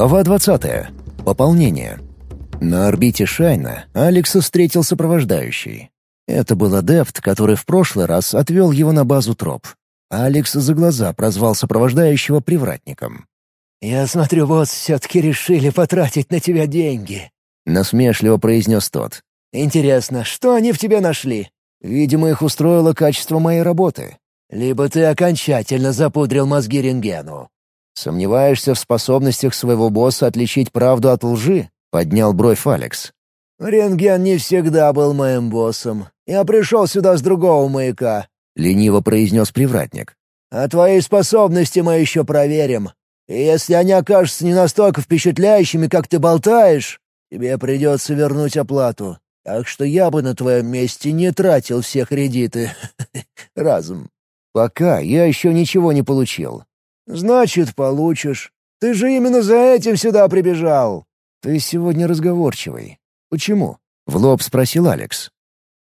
Глава 20. Пополнение. На орбите Шайна Алекса встретил сопровождающий. Это был адепт, который в прошлый раз отвел его на базу троп. Алекс за глаза прозвал сопровождающего привратником. «Я смотрю, босс, все-таки решили потратить на тебя деньги», — насмешливо произнес тот. «Интересно, что они в тебе нашли?» «Видимо, их устроило качество моей работы. Либо ты окончательно запудрил мозги рентгену». «Сомневаешься в способностях своего босса отличить правду от лжи?» — поднял бровь Алекс. «Рентген не всегда был моим боссом. Я пришел сюда с другого маяка», — лениво произнес привратник. «А твои способности мы еще проверим. И если они окажутся не настолько впечатляющими, как ты болтаешь, тебе придется вернуть оплату. Так что я бы на твоем месте не тратил все кредиты. Разум. Пока я еще ничего не получил. Значит, получишь. Ты же именно за этим сюда прибежал. Ты сегодня разговорчивый. Почему? В лоб спросил Алекс.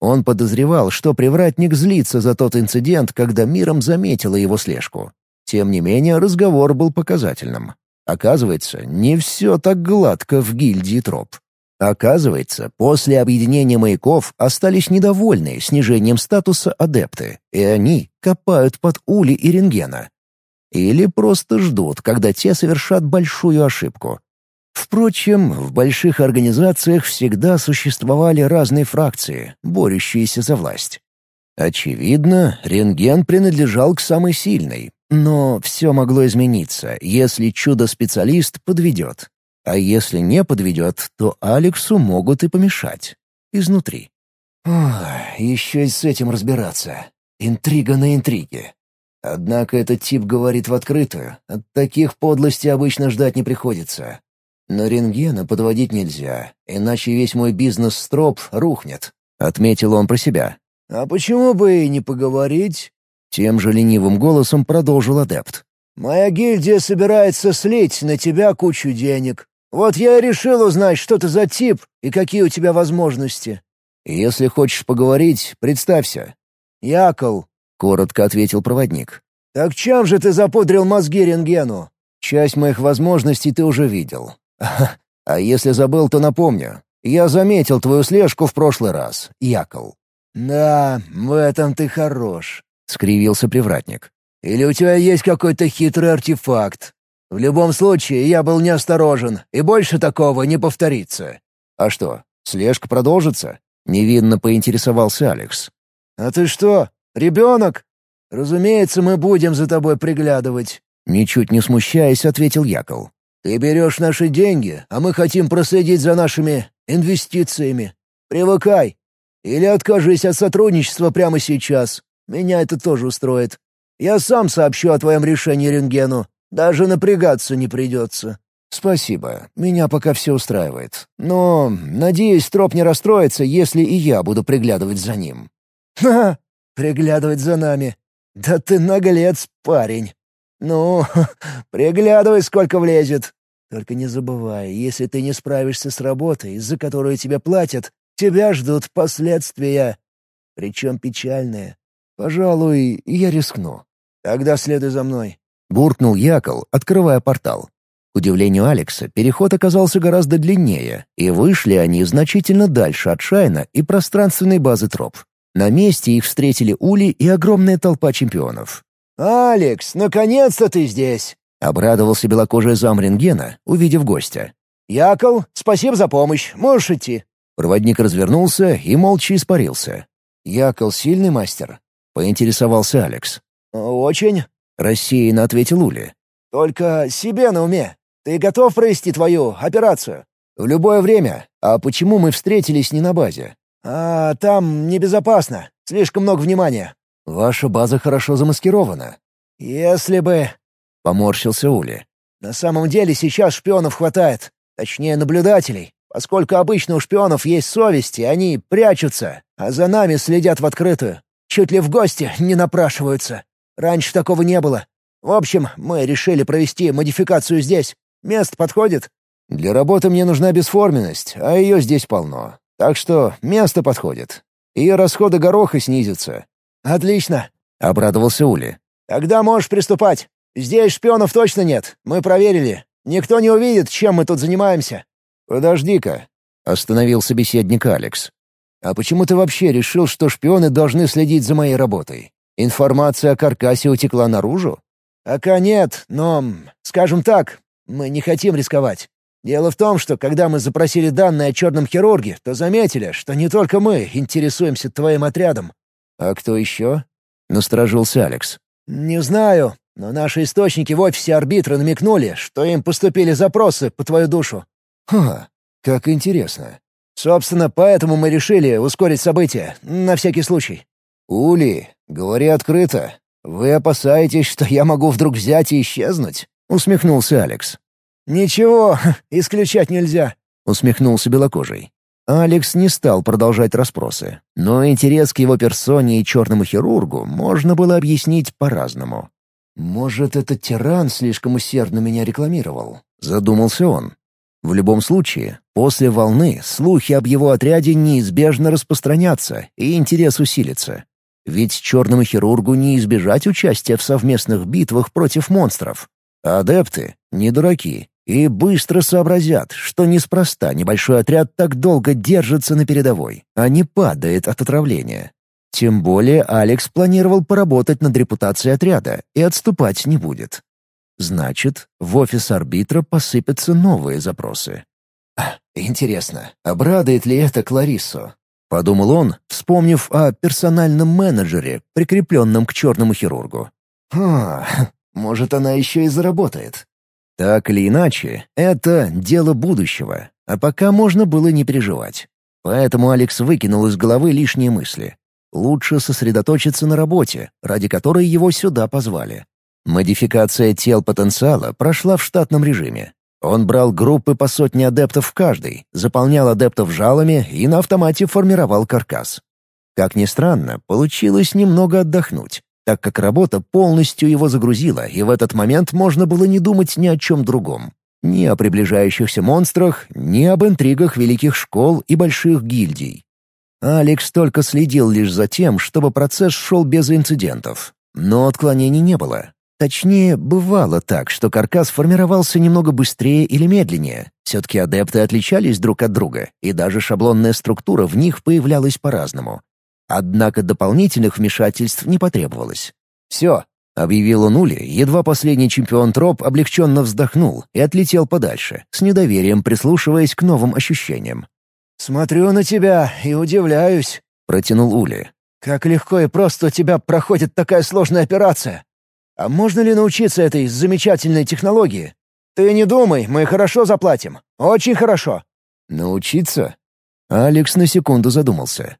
Он подозревал, что привратник злится за тот инцидент, когда миром заметила его слежку. Тем не менее, разговор был показательным. Оказывается, не все так гладко в гильдии троп. Оказывается, после объединения маяков остались недовольные снижением статуса адепты, и они копают под ули и рентгена. Или просто ждут, когда те совершат большую ошибку. Впрочем, в больших организациях всегда существовали разные фракции, борющиеся за власть. Очевидно, рентген принадлежал к самой сильной, но все могло измениться, если чудо-специалист подведет. А если не подведет, то Алексу могут и помешать. Изнутри. Ох, еще и с этим разбираться. Интрига на интриге. Однако этот тип говорит в открытую. От таких подлостей обычно ждать не приходится. Но рентгена подводить нельзя, иначе весь мой бизнес-строп рухнет. Отметил он про себя. «А почему бы и не поговорить?» Тем же ленивым голосом продолжил адепт. «Моя гильдия собирается слить на тебя кучу денег. Вот я и решил узнать, что ты за тип и какие у тебя возможности. Если хочешь поговорить, представься. Якол, — коротко ответил проводник. Так чем же ты запудрил мозги рентгену? Часть моих возможностей ты уже видел. А если забыл, то напомню. Я заметил твою слежку в прошлый раз, Якол. Да, в этом ты хорош, — скривился привратник. Или у тебя есть какой-то хитрый артефакт? В любом случае, я был неосторожен, и больше такого не повторится». «А что, слежка продолжится?» — невинно поинтересовался Алекс. «А ты что, ребенок? Разумеется, мы будем за тобой приглядывать». Ничуть не смущаясь, ответил Яков. «Ты берешь наши деньги, а мы хотим проследить за нашими инвестициями. Привыкай. Или откажись от сотрудничества прямо сейчас. Меня это тоже устроит. Я сам сообщу о твоем решении рентгену. Даже напрягаться не придется». «Спасибо. Меня пока все устраивает. Но, надеюсь, троп не расстроится, если и я буду приглядывать за ним». «Ха! Приглядывать за нами. Да ты наглец, парень. Ну, приглядывай, сколько влезет. Только не забывай, если ты не справишься с работой, за которую тебе платят, тебя ждут последствия. Причем печальные. Пожалуй, я рискну. Тогда следуй за мной. Буркнул Якол, открывая портал. К удивлению Алекса, переход оказался гораздо длиннее, и вышли они значительно дальше от Шайна и пространственной базы троп. На месте их встретили Ули и огромная толпа чемпионов. «Алекс, наконец-то ты здесь!» — обрадовался белокожий зам рентгена, увидев гостя. «Якол, спасибо за помощь. Можешь идти». Проводник развернулся и молча испарился. «Якол сильный мастер?» — поинтересовался Алекс. «Очень. — рассеянно ответил Ули. «Только себе на уме. Ты готов провести твою операцию?» «В любое время. А почему мы встретились не на базе?» «А там небезопасно. Слишком много внимания». «Ваша база хорошо замаскирована». «Если бы...» — поморщился Ули. «На самом деле сейчас шпионов хватает. Точнее, наблюдателей. Поскольку обычно у шпионов есть совесть, и они прячутся, а за нами следят в открытую. Чуть ли в гости не напрашиваются. Раньше такого не было. В общем, мы решили провести модификацию здесь. Место подходит?» «Для работы мне нужна бесформенность, а ее здесь полно. Так что место подходит. И расходы гороха снизятся». «Отлично», — обрадовался Ули. «Тогда можешь приступать. Здесь шпионов точно нет. Мы проверили. Никто не увидит, чем мы тут занимаемся». «Подожди-ка», — остановил собеседник Алекс. «А почему ты вообще решил, что шпионы должны следить за моей работой? Информация о каркасе утекла наружу?» «Пока нет, но, скажем так, мы не хотим рисковать. Дело в том, что когда мы запросили данные о черном хирурге, то заметили, что не только мы интересуемся твоим отрядом». «А кто еще?» — насторожился Алекс. «Не знаю, но наши источники в офисе арбитра намекнули, что им поступили запросы по твою душу». «Ха, как интересно. Собственно, поэтому мы решили ускорить события, на всякий случай». «Ули, говори открыто. Вы опасаетесь, что я могу вдруг взять и исчезнуть?» — усмехнулся Алекс. «Ничего, исключать нельзя», — усмехнулся белокожий. Алекс не стал продолжать расспросы, но интерес к его персоне и черному хирургу можно было объяснить по-разному. «Может, этот тиран слишком усердно меня рекламировал?» — задумался он. В любом случае, после волны слухи об его отряде неизбежно распространятся, и интерес усилится. Ведь черному хирургу не избежать участия в совместных битвах против монстров. А адепты — не дураки и быстро сообразят, что неспроста небольшой отряд так долго держится на передовой, а не падает от отравления. Тем более Алекс планировал поработать над репутацией отряда и отступать не будет. Значит, в офис арбитра посыпятся новые запросы. «Интересно, обрадует ли это Клариссу?» — подумал он, вспомнив о персональном менеджере, прикрепленном к черному хирургу. «А, может, она еще и заработает. Так или иначе, это дело будущего, а пока можно было не переживать. Поэтому Алекс выкинул из головы лишние мысли. Лучше сосредоточиться на работе, ради которой его сюда позвали. Модификация тел потенциала прошла в штатном режиме. Он брал группы по сотне адептов в каждой, заполнял адептов жалами и на автомате формировал каркас. Как ни странно, получилось немного отдохнуть так как работа полностью его загрузила, и в этот момент можно было не думать ни о чем другом. Ни о приближающихся монстрах, ни об интригах великих школ и больших гильдий. Алекс только следил лишь за тем, чтобы процесс шел без инцидентов. Но отклонений не было. Точнее, бывало так, что каркас формировался немного быстрее или медленнее. Все-таки адепты отличались друг от друга, и даже шаблонная структура в них появлялась по-разному. Однако дополнительных вмешательств не потребовалось. «Все», — объявил он Уле, едва последний чемпион троп облегченно вздохнул и отлетел подальше, с недоверием прислушиваясь к новым ощущениям. «Смотрю на тебя и удивляюсь», — протянул Ули. «Как легко и просто у тебя проходит такая сложная операция. А можно ли научиться этой замечательной технологии? Ты не думай, мы хорошо заплатим. Очень хорошо». «Научиться?» Алекс на секунду задумался.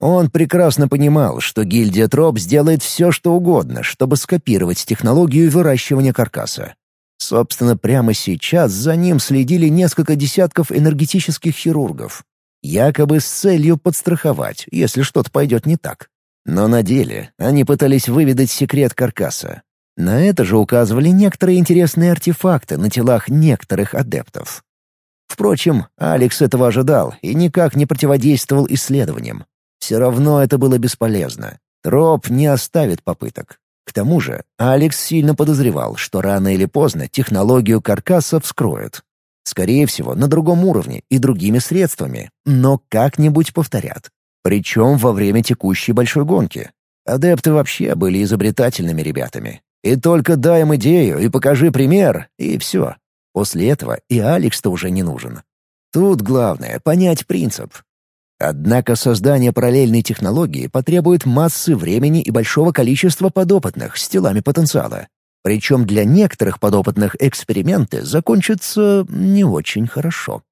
Он прекрасно понимал, что гильдия Троп сделает все, что угодно, чтобы скопировать технологию выращивания каркаса. Собственно, прямо сейчас за ним следили несколько десятков энергетических хирургов. Якобы с целью подстраховать, если что-то пойдет не так. Но на деле они пытались выведать секрет каркаса. На это же указывали некоторые интересные артефакты на телах некоторых адептов. Впрочем, Алекс этого ожидал и никак не противодействовал исследованиям. Все равно это было бесполезно. Троп не оставит попыток. К тому же Алекс сильно подозревал, что рано или поздно технологию каркаса вскроют. Скорее всего, на другом уровне и другими средствами, но как-нибудь повторят. Причем во время текущей большой гонки. Адепты вообще были изобретательными ребятами. И только дай им идею и покажи пример, и все. После этого и Алекс-то уже не нужен. Тут главное — понять принцип. Однако создание параллельной технологии потребует массы времени и большого количества подопытных с телами потенциала. Причем для некоторых подопытных эксперименты закончатся не очень хорошо.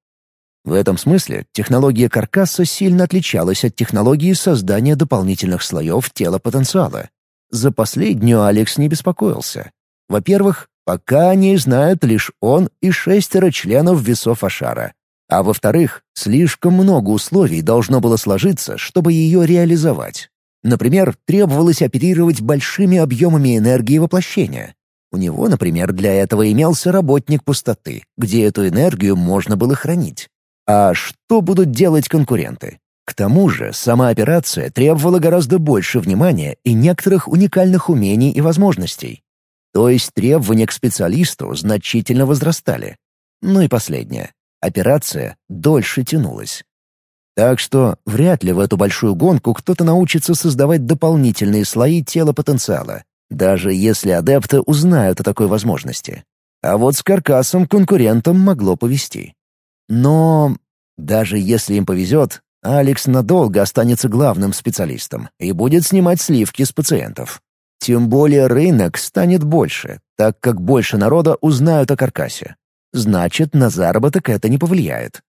В этом смысле технология каркаса сильно отличалась от технологии создания дополнительных слоев тела потенциала. За последнюю Алекс не беспокоился. Во-первых, пока они знают лишь он и шестеро членов весов Ашара. А во-вторых, слишком много условий должно было сложиться, чтобы ее реализовать. Например, требовалось оперировать большими объемами энергии воплощения. У него, например, для этого имелся работник пустоты, где эту энергию можно было хранить. А что будут делать конкуренты? К тому же, сама операция требовала гораздо больше внимания и некоторых уникальных умений и возможностей. То есть требования к специалисту значительно возрастали. Ну и последнее. Операция дольше тянулась. Так что вряд ли в эту большую гонку кто-то научится создавать дополнительные слои тела потенциала, даже если адепты узнают о такой возможности. А вот с каркасом конкурентам могло повезти. Но даже если им повезет, Алекс надолго останется главным специалистом и будет снимать сливки с пациентов. Тем более рынок станет больше, так как больше народа узнают о каркасе. Значит, на заработок это не повлияет.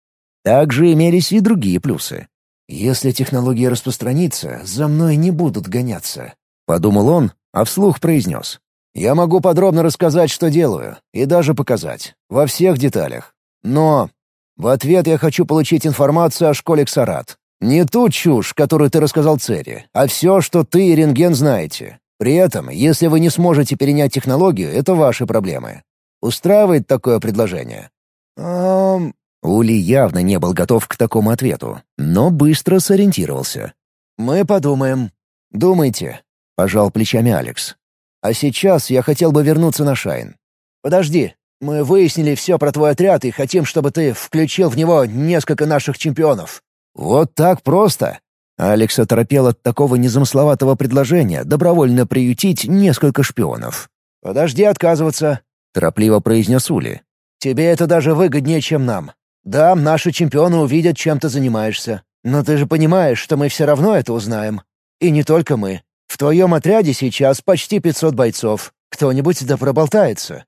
Также имелись и другие плюсы. «Если технология распространится, за мной не будут гоняться», — подумал он, а вслух произнес. «Я могу подробно рассказать, что делаю, и даже показать, во всех деталях. Но в ответ я хочу получить информацию о школе Ксарат. Не ту чушь, которую ты рассказал Цере, а все, что ты и Рентген знаете. При этом, если вы не сможете перенять технологию, это ваши проблемы. Устраивает такое предложение?» «Эм...» Ули явно не был готов к такому ответу, но быстро сориентировался. «Мы подумаем. Думайте», — пожал плечами Алекс. «А сейчас я хотел бы вернуться на Шайн. Подожди, мы выяснили все про твой отряд и хотим, чтобы ты включил в него несколько наших чемпионов». «Вот так просто?» Алекс оторопел от такого незамысловатого предложения добровольно приютить несколько шпионов. «Подожди отказываться», — торопливо произнес Ули. «Тебе это даже выгоднее, чем нам. Да, наши чемпионы увидят, чем ты занимаешься. Но ты же понимаешь, что мы все равно это узнаем. И не только мы. В твоем отряде сейчас почти 500 бойцов. Кто-нибудь да проболтается».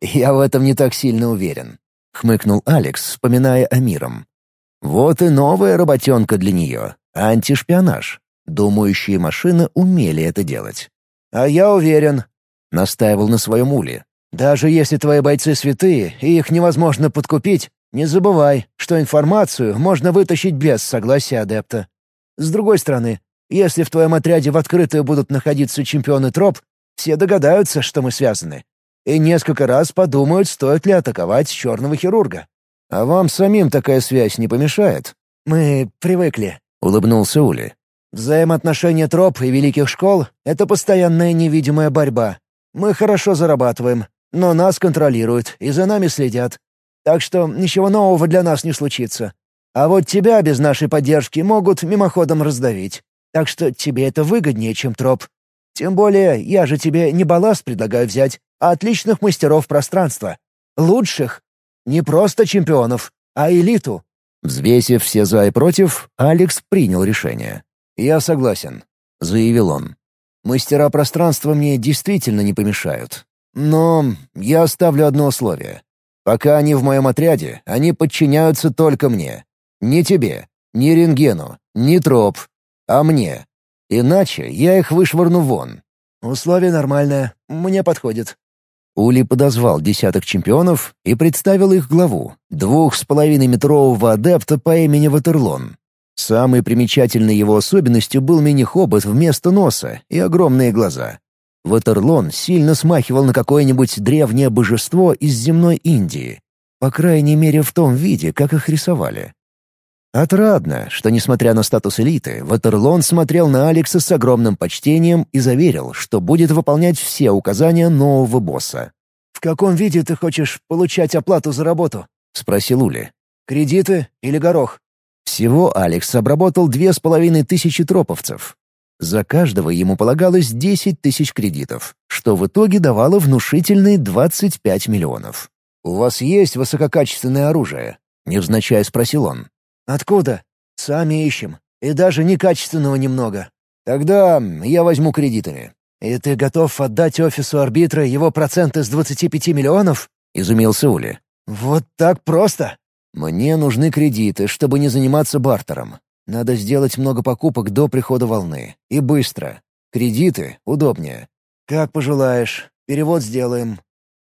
«Я в этом не так сильно уверен», — хмыкнул Алекс, вспоминая о миром. «Вот и новая работенка для нее. Антишпионаж. Думающие машины умели это делать. «А я уверен», — настаивал на своем уле. «Даже если твои бойцы святые, и их невозможно подкупить, не забывай, что информацию можно вытащить без согласия адепта. С другой стороны, если в твоем отряде в открытую будут находиться чемпионы троп, все догадаются, что мы связаны. И несколько раз подумают, стоит ли атаковать черного хирурга. А вам самим такая связь не помешает? Мы привыкли. — улыбнулся Ули. «Взаимоотношения троп и великих школ — это постоянная невидимая борьба. Мы хорошо зарабатываем, но нас контролируют и за нами следят. Так что ничего нового для нас не случится. А вот тебя без нашей поддержки могут мимоходом раздавить. Так что тебе это выгоднее, чем троп. Тем более я же тебе не балласт предлагаю взять, а отличных мастеров пространства. Лучших. Не просто чемпионов, а элиту. Взвесив все за и против, Алекс принял решение. «Я согласен», — заявил он. «Мастера пространства мне действительно не помешают. Но я оставлю одно условие. Пока они в моем отряде, они подчиняются только мне. Не тебе, не рентгену, не троп, а мне. Иначе я их вышвырну вон». «Условие нормальное, мне подходит», Ули подозвал десяток чемпионов и представил их главу, двух с половиной метрового адепта по имени Ватерлон. Самой примечательной его особенностью был мини-хобот вместо носа и огромные глаза. Ватерлон сильно смахивал на какое-нибудь древнее божество из земной Индии, по крайней мере в том виде, как их рисовали. Отрадно, что, несмотря на статус элиты, Ватерлон смотрел на Алекса с огромным почтением и заверил, что будет выполнять все указания нового босса. «В каком виде ты хочешь получать оплату за работу?» — спросил Ули. «Кредиты или горох?» Всего Алекс обработал две с половиной тысячи троповцев. За каждого ему полагалось десять тысяч кредитов, что в итоге давало внушительные двадцать пять миллионов. «У вас есть высококачественное оружие?» — невзначай спросил он. «Откуда? Сами ищем. И даже некачественного немного. Тогда я возьму кредитами». «И ты готов отдать офису арбитра его проценты с 25 миллионов?» — изумился Ули. «Вот так просто?» «Мне нужны кредиты, чтобы не заниматься бартером. Надо сделать много покупок до прихода волны. И быстро. Кредиты удобнее». «Как пожелаешь. Перевод сделаем».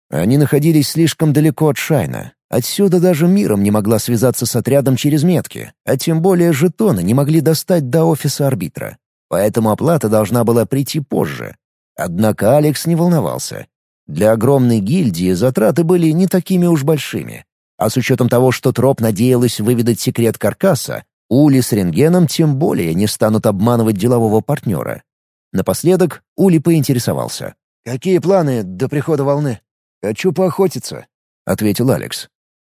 Они находились слишком далеко от Шайна, Отсюда даже миром не могла связаться с отрядом через метки, а тем более жетоны не могли достать до офиса арбитра. Поэтому оплата должна была прийти позже. Однако Алекс не волновался. Для огромной гильдии затраты были не такими уж большими. А с учетом того, что Троп надеялась выведать секрет каркаса, Ули с рентгеном тем более не станут обманывать делового партнера. Напоследок Ули поинтересовался. «Какие планы до прихода волны?» «Хочу поохотиться», — ответил Алекс.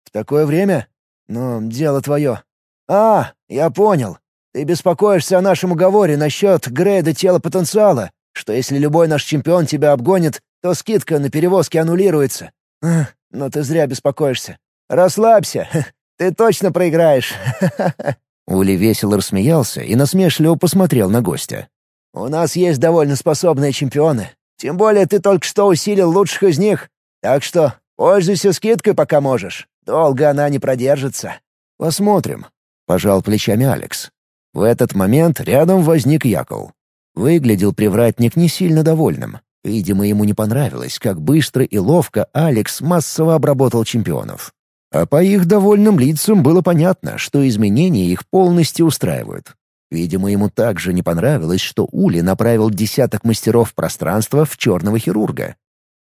«В такое время? Ну, дело твое». «А, я понял. Ты беспокоишься о нашем уговоре насчет грейда тела потенциала, что если любой наш чемпион тебя обгонит, то скидка на перевозки аннулируется. Но ты зря беспокоишься. Расслабься, ты точно проиграешь. Ули весело рассмеялся и насмешливо посмотрел на гостя. «У нас есть довольно способные чемпионы. Тем более ты только что усилил лучших из них. Так что пользуйся скидкой, пока можешь. Долго она не продержится». «Посмотрим», — пожал плечами Алекс. В этот момент рядом возник Якол. Выглядел привратник не сильно довольным. Видимо, ему не понравилось, как быстро и ловко Алекс массово обработал чемпионов. А по их довольным лицам было понятно, что изменения их полностью устраивают. Видимо, ему также не понравилось, что Ули направил десяток мастеров пространства в черного хирурга.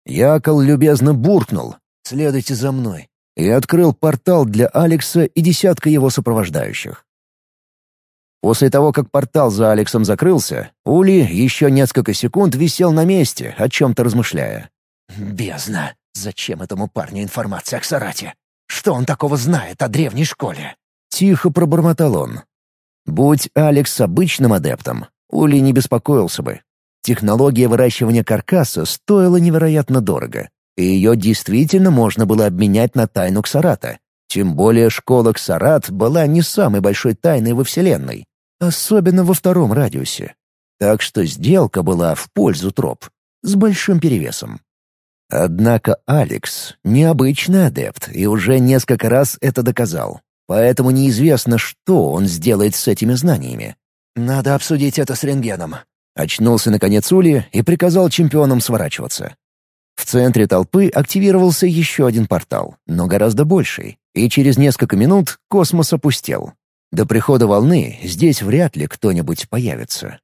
Якол любезно буркнул «Следуйте за мной» и открыл портал для Алекса и десятка его сопровождающих. После того, как портал за Алексом закрылся, Ули еще несколько секунд висел на месте, о чем-то размышляя. «Бездна! Зачем этому парню информация о Ксарате? Что он такого знает о древней школе?» Тихо пробормотал он. Будь Алекс обычным адептом, Ули не беспокоился бы. Технология выращивания каркаса стоила невероятно дорого, и ее действительно можно было обменять на тайну Ксарата. Тем более школа Ксарат была не самой большой тайной во Вселенной особенно во втором радиусе. Так что сделка была в пользу троп, с большим перевесом. Однако Алекс — необычный адепт и уже несколько раз это доказал. Поэтому неизвестно, что он сделает с этими знаниями. «Надо обсудить это с рентгеном», — очнулся наконец Ули и приказал чемпионам сворачиваться. В центре толпы активировался еще один портал, но гораздо больший, и через несколько минут космос опустел. До прихода волны здесь вряд ли кто-нибудь появится.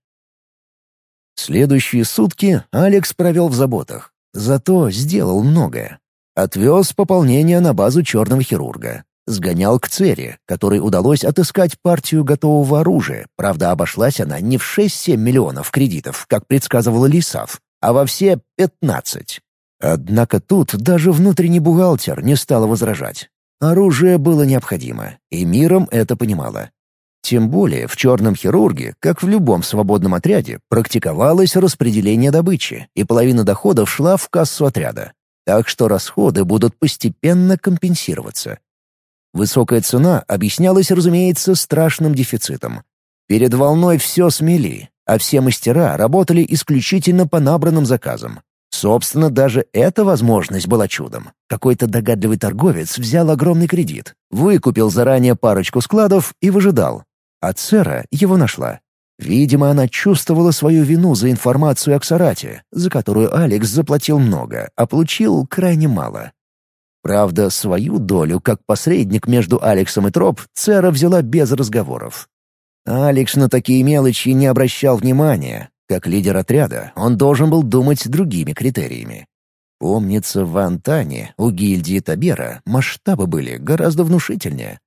Следующие сутки Алекс провел в заботах, зато сделал многое. Отвез пополнение на базу черного хирурга. Сгонял к Цере, которой удалось отыскать партию готового оружия, правда, обошлась она не в 6-7 миллионов кредитов, как предсказывала Лисав, а во все 15. Однако тут даже внутренний бухгалтер не стал возражать. Оружие было необходимо, и миром это понимало. Тем более в «Черном хирурге», как в любом свободном отряде, практиковалось распределение добычи, и половина доходов шла в кассу отряда. Так что расходы будут постепенно компенсироваться. Высокая цена объяснялась, разумеется, страшным дефицитом. Перед волной все смели, а все мастера работали исключительно по набранным заказам. Собственно, даже эта возможность была чудом. Какой-то догадливый торговец взял огромный кредит, выкупил заранее парочку складов и выжидал. А Цера его нашла. Видимо, она чувствовала свою вину за информацию о Ксарате, за которую Алекс заплатил много, а получил крайне мало. Правда, свою долю, как посредник между Алексом и Троп, Цера взяла без разговоров. Алекс на такие мелочи не обращал внимания, как лидер отряда, он должен был думать другими критериями. Помнится, в Антане у гильдии Табера масштабы были гораздо внушительнее.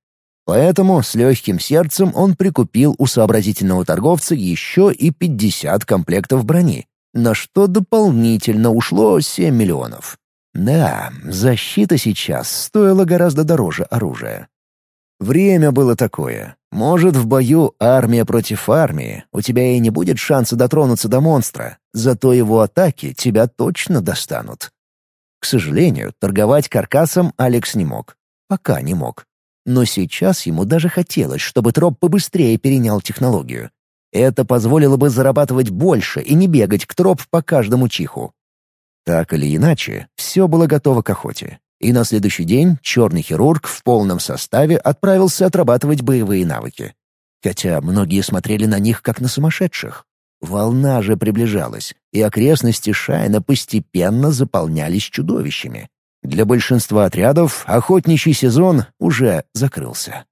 Поэтому с легким сердцем он прикупил у сообразительного торговца еще и 50 комплектов брони, на что дополнительно ушло 7 миллионов. Да, защита сейчас стоила гораздо дороже оружия. Время было такое. Может, в бою армия против армии, у тебя и не будет шанса дотронуться до монстра, зато его атаки тебя точно достанут. К сожалению, торговать каркасом Алекс не мог. Пока не мог. Но сейчас ему даже хотелось, чтобы троп побыстрее перенял технологию. Это позволило бы зарабатывать больше и не бегать к троп по каждому чиху. Так или иначе, все было готово к охоте и на следующий день черный хирург в полном составе отправился отрабатывать боевые навыки. Хотя многие смотрели на них как на сумасшедших. Волна же приближалась, и окрестности Шайна постепенно заполнялись чудовищами. Для большинства отрядов охотничий сезон уже закрылся.